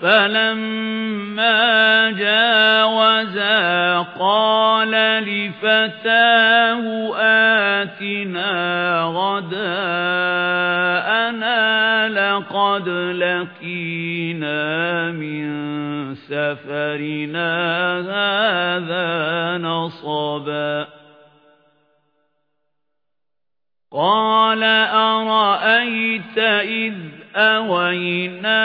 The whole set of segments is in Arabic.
فَلَمَّا جَاوَزَا قَالَ لِفَتَاهُ آتِنَا غَدَاءَنَا لَقَدْ لَقِينَا مِنْ سَفَرِنَا هَذَا نَصَبًا قَالَ أَرَأَيْتَ إِذْ أَوَيْنَا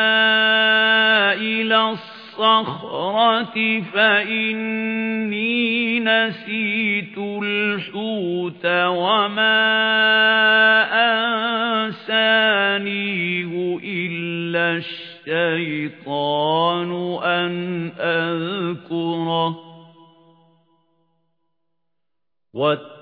إِلَى الصَّخْرَةِ فَإِنِّي نَسِيتُ الْحُوتَ وَمَا أَنسَانِيهُ إِلَّا الشَّيْطَانُ أَنْ أَذْكُرَهُ.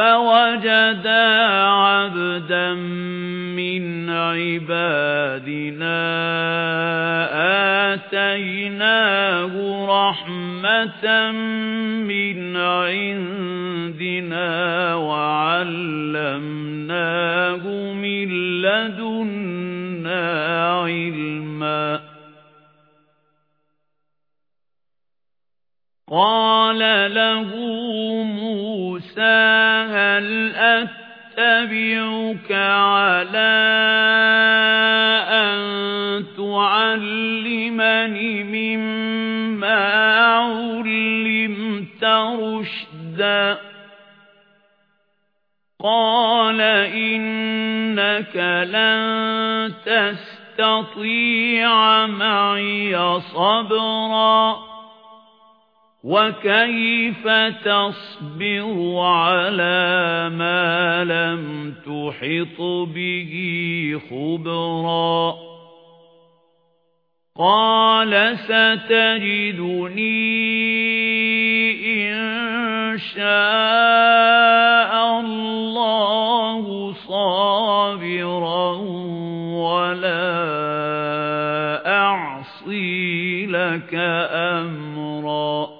فَوَجَدَا عَبْدًا مِنْ عِبَادِنَا آتَيْنَاهُ رَحْمَةً مِنْ عِنْدِنَا وَعَلَّمْنَاهُ مِنْ لَدُنَّا عِلْمًا. قَالَ هَلْ أَتَّبِعُكَ عَلَى أَن تُعَلِّمَنِ مِمَّا عُلِّمْتَ رُشْدًا؟ قَالَ إِنَّكَ لَن تَسْتَطِيعَ مَعِيَ صَبْرًا. وَكَيْفَ تَصْبِرُ عَلَى مَا لَمْ تُحِطْ بِهِ خُبْرًا قَالَ سَتَجِدُنِي إِن شَاءَ اللَّهُ صَابِرًا وَلَا أَعْصِي لَكَ أَمْرًا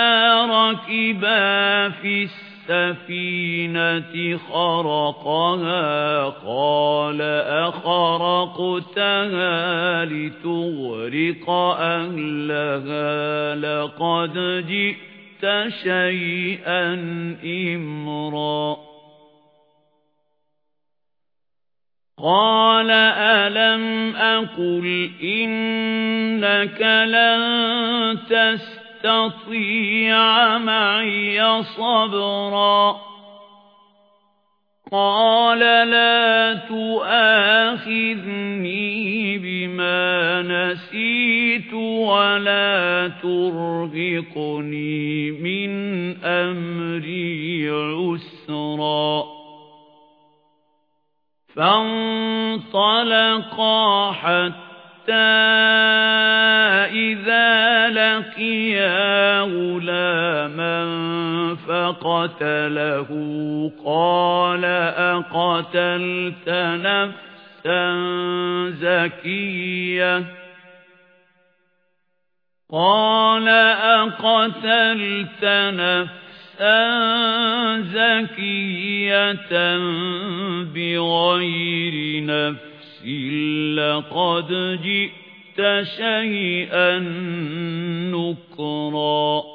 رَكِبَا فِي السَّفِينَةِ خَرَقَهَا قَالَ أَخَرَقْتَهَا لِتُغْرِقَ أَهْلَهَا لَقَدْ جِئْتَ شَيْئًا إِمْرًا قَالَ أَلَمْ أَقُلْ إِنَّكَ لَن تَسْتَطِيعَ تستطيع معي صبرا قال لا تؤاخذني بما نسيت ولا ترهقني من أمري عسرا فانطلقا حتى لَقِيَا غُلَامًا فَقَتَلَهُ قَالَ أَقَتَلْتَ نَفْسًا زَكِيَّةً قَالَ أَقَتَلْتَ نَفْسًا زَكِيَّةً بِغَيْرِ نَفْسٍ لَقَدْ جِئْتَ شَيْئًا نُكْرًا